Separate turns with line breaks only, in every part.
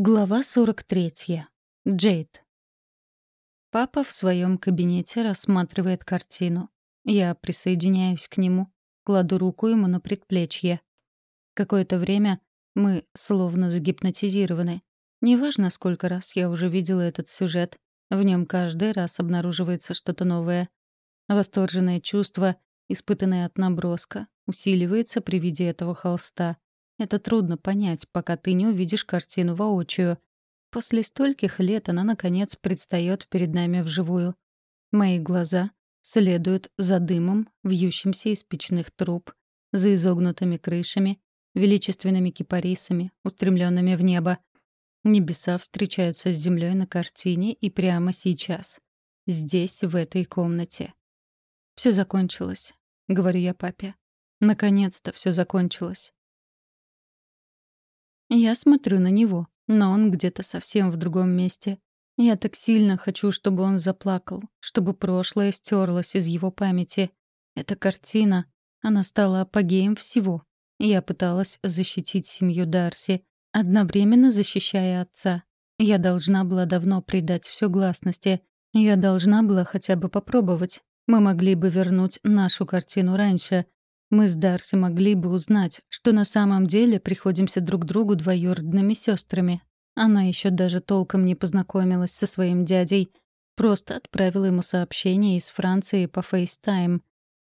Глава 43. Джейд. Папа в своем кабинете рассматривает картину. Я присоединяюсь к нему, кладу руку ему на предплечье. Какое-то время мы словно загипнотизированы. Неважно, сколько раз я уже видела этот сюжет, в нем каждый раз обнаруживается что-то новое. Восторженное чувство, испытанное от наброска, усиливается при виде этого холста — это трудно понять, пока ты не увидишь картину воочию. После стольких лет она, наконец, предстает перед нами вживую. Мои глаза следуют за дымом, вьющимся из печных труб, за изогнутыми крышами, величественными кипарисами, устремленными в небо. Небеса встречаются с землей на картине и прямо сейчас. Здесь, в этой комнате. Все закончилось, — говорю я папе. Наконец-то все закончилось. Я смотрю на него, но он где-то совсем в другом месте. Я так сильно хочу, чтобы он заплакал, чтобы прошлое стерлось из его памяти. Эта картина, она стала апогеем всего. Я пыталась защитить семью Дарси, одновременно защищая отца. Я должна была давно придать все гласности. Я должна была хотя бы попробовать. Мы могли бы вернуть нашу картину раньше, мы с Дарси могли бы узнать, что на самом деле приходимся друг другу двоюродными сестрами. Она еще даже толком не познакомилась со своим дядей. Просто отправила ему сообщение из Франции по FaceTime.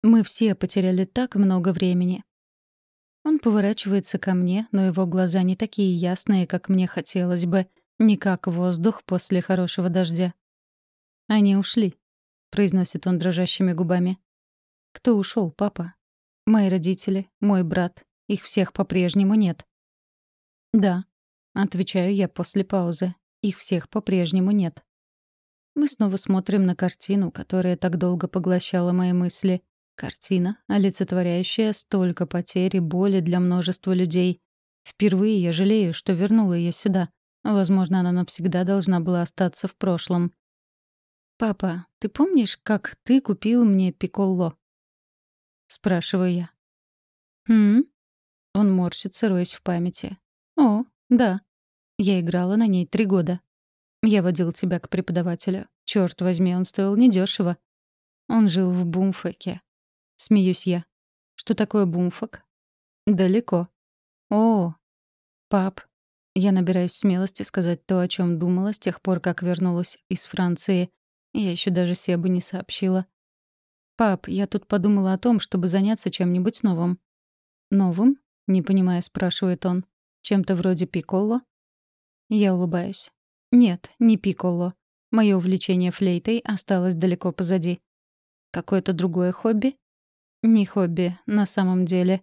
Мы все потеряли так много времени. Он поворачивается ко мне, но его глаза не такие ясные, как мне хотелось бы, не как воздух после хорошего дождя. «Они ушли», — произносит он дрожащими губами. «Кто ушел, папа?» Мои родители, мой брат. Их всех по-прежнему нет. Да, отвечаю я после паузы. Их всех по-прежнему нет. Мы снова смотрим на картину, которая так долго поглощала мои мысли. Картина, олицетворяющая столько потерь и боли для множества людей. Впервые я жалею, что вернула ее сюда. Возможно, она навсегда должна была остаться в прошлом. «Папа, ты помнишь, как ты купил мне пиколло?» Спрашиваю я. «Хм?» Он морщится, роясь в памяти. «О, да. Я играла на ней три года. Я водил тебя к преподавателю. Черт возьми, он стоил недешево. Он жил в Бумфаке. Смеюсь я. Что такое Бумфак? Далеко. О, пап. Я набираюсь смелости сказать то, о чем думала с тех пор, как вернулась из Франции. Я еще даже Себу не сообщила. «Пап, я тут подумала о том, чтобы заняться чем-нибудь новым». «Новым?» — не понимая, спрашивает он. «Чем-то вроде пиколо?» Я улыбаюсь. «Нет, не пиколо. Мое увлечение флейтой осталось далеко позади. Какое-то другое хобби?» «Не хобби, на самом деле».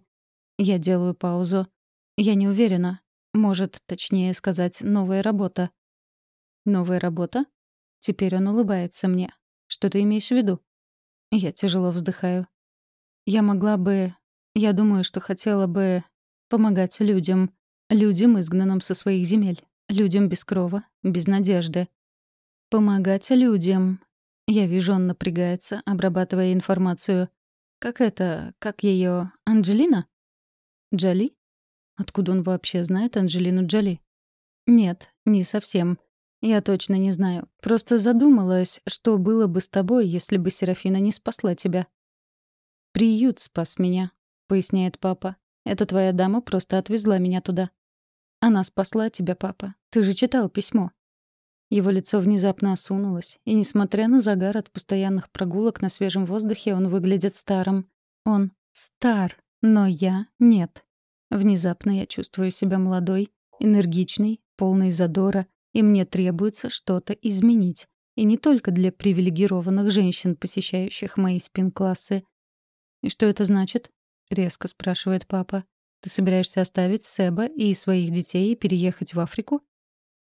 Я делаю паузу. Я не уверена. Может, точнее сказать, новая работа. «Новая работа?» Теперь он улыбается мне. «Что ты имеешь в виду?» Я тяжело вздыхаю. Я могла бы... Я думаю, что хотела бы помогать людям. Людям, изгнанным со своих земель. Людям без крова, без надежды. Помогать людям. Я вижу, он напрягается, обрабатывая информацию. Как это... Как ее Анджелина? Джоли? Откуда он вообще знает Анджелину Джоли? Нет, не совсем. «Я точно не знаю. Просто задумалась, что было бы с тобой, если бы Серафина не спасла тебя». «Приют спас меня», — поясняет папа. «Эта твоя дама просто отвезла меня туда». «Она спасла тебя, папа. Ты же читал письмо». Его лицо внезапно осунулось, и, несмотря на загар от постоянных прогулок на свежем воздухе, он выглядит старым. Он стар, но я — нет. Внезапно я чувствую себя молодой, энергичной, полной задора, и мне требуется что-то изменить. И не только для привилегированных женщин, посещающих мои спин-классы. «И что это значит?» — резко спрашивает папа. «Ты собираешься оставить Себа и своих детей и переехать в Африку?»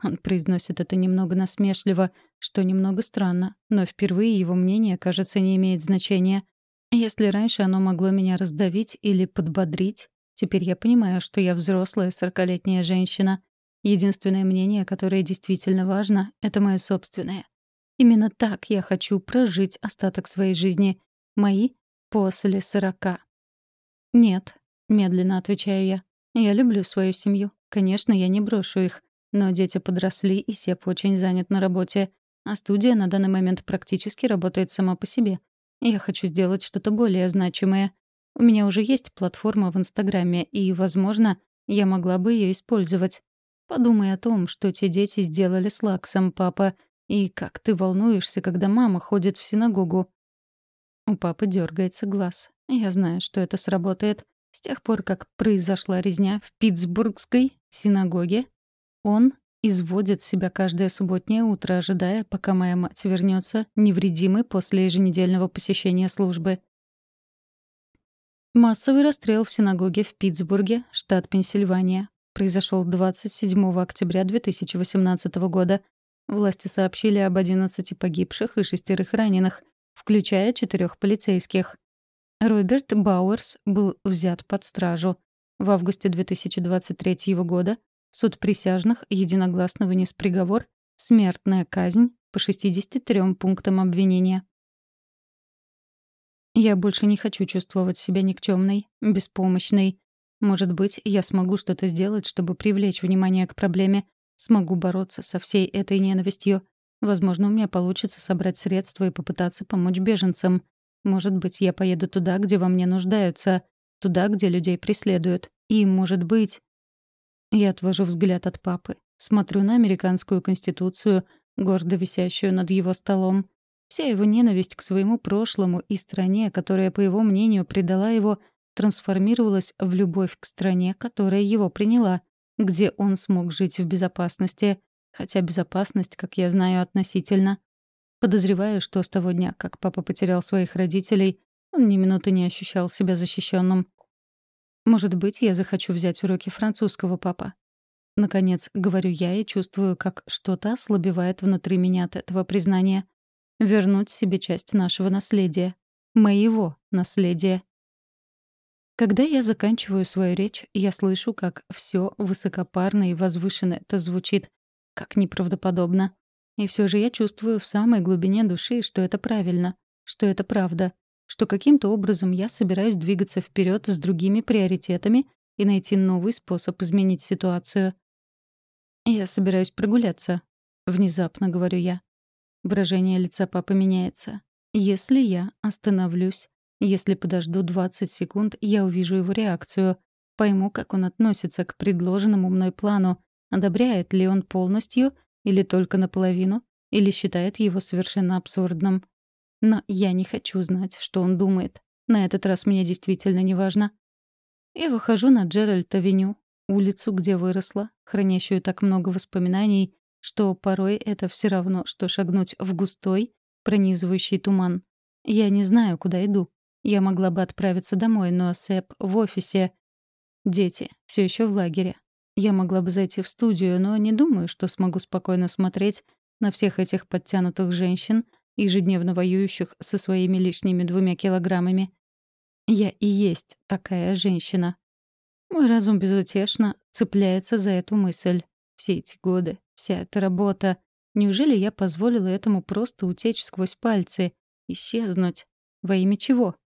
Он произносит это немного насмешливо, что немного странно, но впервые его мнение, кажется, не имеет значения. Если раньше оно могло меня раздавить или подбодрить, теперь я понимаю, что я взрослая сорокалетняя женщина — Единственное мнение, которое действительно важно, — это мое собственное. Именно так я хочу прожить остаток своей жизни. Мои после сорока. «Нет», — медленно отвечаю я. «Я люблю свою семью. Конечно, я не брошу их. Но дети подросли, и Сеп очень занят на работе. А студия на данный момент практически работает сама по себе. Я хочу сделать что-то более значимое. У меня уже есть платформа в Инстаграме, и, возможно, я могла бы ее использовать. Подумай о том, что те дети сделали с Лаксом, папа, и как ты волнуешься, когда мама ходит в синагогу. У папы дергается глаз. Я знаю, что это сработает. С тех пор, как произошла резня в Питтсбургской синагоге, он изводит себя каждое субботнее утро, ожидая, пока моя мать вернется невредимой после еженедельного посещения службы. Массовый расстрел в синагоге в Питтсбурге, штат Пенсильвания, произошел 27 октября 2018 года. Власти сообщили об 11 погибших и шестерых раненых, включая четырех полицейских. Роберт Бауэрс был взят под стражу. В августе 2023 года суд присяжных единогласно вынес приговор «Смертная казнь» по 63 пунктам обвинения. Я больше не хочу чувствовать себя никчемной, беспомощной. Может быть, я смогу что-то сделать, чтобы привлечь внимание к проблеме, смогу бороться со всей этой ненавистью. Возможно, у меня получится собрать средства и попытаться помочь беженцам. Может быть, я поеду туда, где во мне нуждаются, туда, где людей преследуют. И, может быть... Я отвожу взгляд от папы, смотрю на американскую конституцию, гордо висящую над его столом. Вся его ненависть к своему прошлому и стране, которая, по его мнению, предала его, трансформировалась в любовь к стране, которая его приняла, где он смог жить в безопасности, хотя безопасность, как я знаю, относительно. Подозреваю, что с того дня, как папа потерял своих родителей, он ни минуты не ощущал себя защищенным. Может быть, я захочу взять уроки французского, папа. Наконец, говорю я и чувствую, как что-то ослабевает внутри меня от этого признания. Вернуть себе часть нашего наследия. Моего наследия. Когда я заканчиваю свою речь, я слышу, как все высокопарно и возвышенно это звучит, как неправдоподобно. И все же я чувствую в самой глубине души, что это правильно, что это правда, что каким-то образом я собираюсь двигаться вперед с другими приоритетами и найти новый способ изменить ситуацию. «Я собираюсь прогуляться», — внезапно говорю я. Выражение лица папы меняется. Если я остановлюсь, если подожду 20 секунд, я увижу его реакцию, пойму, как он относится к предложенному мной плану, одобряет ли он полностью или только наполовину? Или считает его совершенно абсурдным? Но я не хочу знать, что он думает. На этот раз мне действительно не важно. Я выхожу на Джеральд-авеню, улицу, где выросла, хранящую так много воспоминаний, что порой это все равно, что шагнуть в густой, пронизывающий туман. Я не знаю, куда иду. Я могла бы отправиться домой, но Сэп в офисе. Дети все еще в лагере. Я могла бы зайти в студию, но не думаю, что смогу спокойно смотреть на всех этих подтянутых женщин, ежедневно воюющих со своими лишними двумя килограммами. Я и есть такая женщина. Мой разум безутешно цепляется за эту мысль. Все эти годы, вся эта работа. Неужели я позволила этому просто утечь сквозь пальцы, исчезнуть? Во имя чего?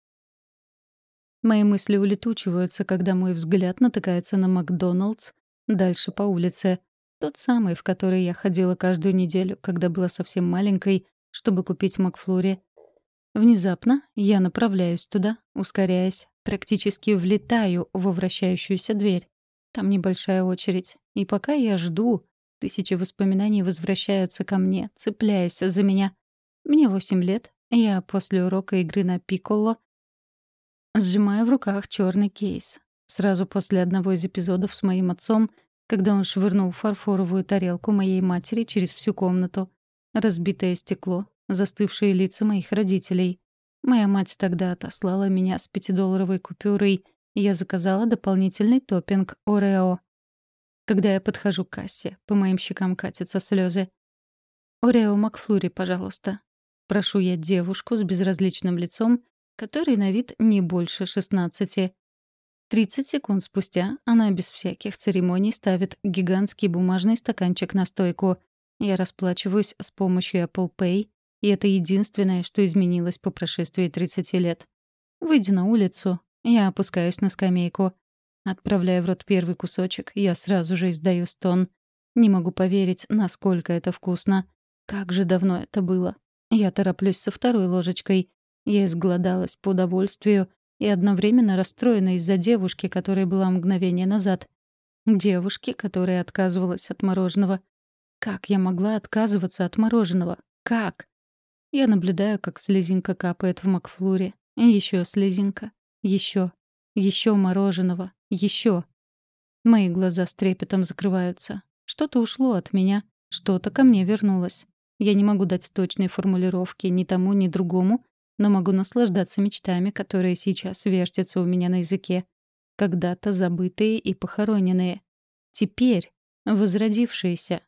Мои мысли улетучиваются, когда мой взгляд натыкается на Макдоналдс Дальше по улице. Тот самый, в который я ходила каждую неделю, когда была совсем маленькой, чтобы купить Макфлури. Внезапно я направляюсь туда, ускоряясь, практически влетаю во вращающуюся дверь. Там небольшая очередь. И пока я жду, тысячи воспоминаний возвращаются ко мне, цепляясь за меня. Мне восемь лет. Я после урока игры на пикколо сжимаю в руках черный кейс. Сразу после одного из эпизодов с моим отцом, когда он швырнул фарфоровую тарелку моей матери через всю комнату. Разбитое стекло, застывшие лица моих родителей. Моя мать тогда отослала меня с пятидолларовой купюрой, и я заказала дополнительный топпинг Орео. Когда я подхожу к кассе, по моим щекам катятся слезы. «Орео Макфлури, пожалуйста». Прошу я девушку с безразличным лицом, который на вид не больше шестнадцати. Тридцать секунд спустя она без всяких церемоний ставит гигантский бумажный стаканчик на стойку. Я расплачиваюсь с помощью Apple Pay, и это единственное, что изменилось по прошествии 30 лет. Выйдя на улицу, я опускаюсь на скамейку. Отправляя в рот первый кусочек, я сразу же издаю стон. Не могу поверить, насколько это вкусно. Как же давно это было. Я тороплюсь со второй ложечкой. Я изголодалась по удовольствию и одновременно расстроена из-за девушки, которая была мгновение назад. Девушки, которая отказывалась от мороженого. Как я могла отказываться от мороженого? Как? Я наблюдаю, как слезинка капает в Макфлуре. Еще слезинка. Еще. Еще мороженого. Еще. Мои глаза с трепетом закрываются. Что-то ушло от меня, что-то ко мне вернулось. Я не могу дать точной формулировки ни тому, ни другому, но могу наслаждаться мечтами, которые сейчас вертятся у меня на языке. Когда-то забытые и похороненные. Теперь возродившиеся.